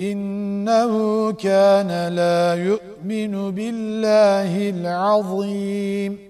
إنه كان لا يؤمن بالله العظيم.